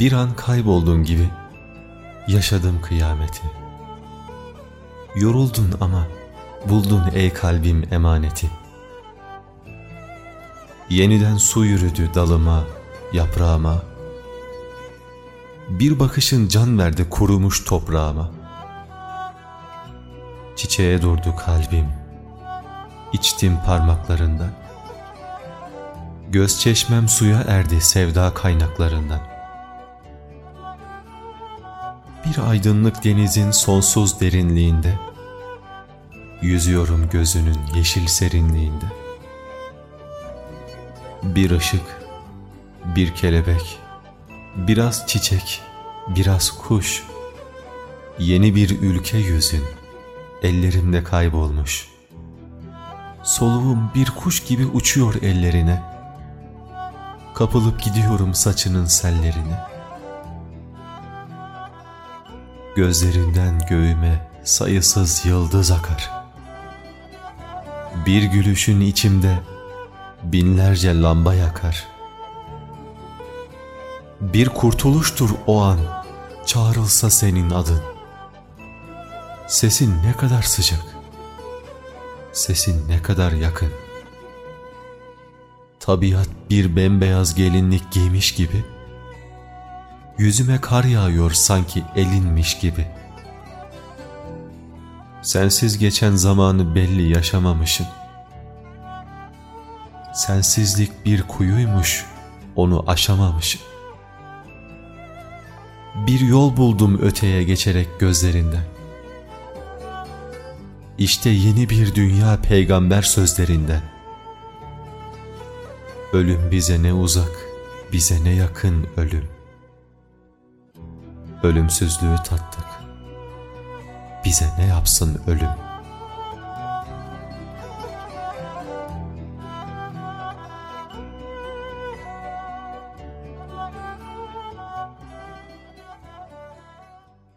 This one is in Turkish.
Bir an kayboldun gibi yaşadım kıyameti. Yoruldun ama buldun ey kalbim emaneti. Yeniden su yürüdü dalıma, yaprağıma. Bir bakışın can verdi kurumuş toprağıma. Çiçeğe durdu kalbim, içtim parmaklarından. Göz çeşmem suya erdi sevda kaynaklarından. Bir aydınlık denizin sonsuz derinliğinde, Yüzüyorum gözünün yeşil serinliğinde. Bir ışık, bir kelebek, biraz çiçek, biraz kuş, yeni bir ülke yüzün, ellerimde kaybolmuş. Soluğum bir kuş gibi uçuyor ellerine, kapılıp gidiyorum saçının sellerine. Gözlerinden göğüme sayısız yıldız akar. Bir gülüşün içimde binlerce lamba yakar. Bir kurtuluştur o an çağrılsa senin adın. Sesin ne kadar sıcak, sesin ne kadar yakın. Tabiat bir bembeyaz gelinlik giymiş gibi, yüzüme kar yağıyor sanki elinmiş gibi. Sensiz geçen zamanı belli yaşamamışım. Sensizlik bir kuyuymuş, onu aşamamışım. Bir yol buldum öteye geçerek gözlerinden. İşte yeni bir dünya peygamber sözlerinden. Ölüm bize ne uzak, bize ne yakın ölüm. Ölümsüzlüğü tattık. Bize ne yapsın ölüm?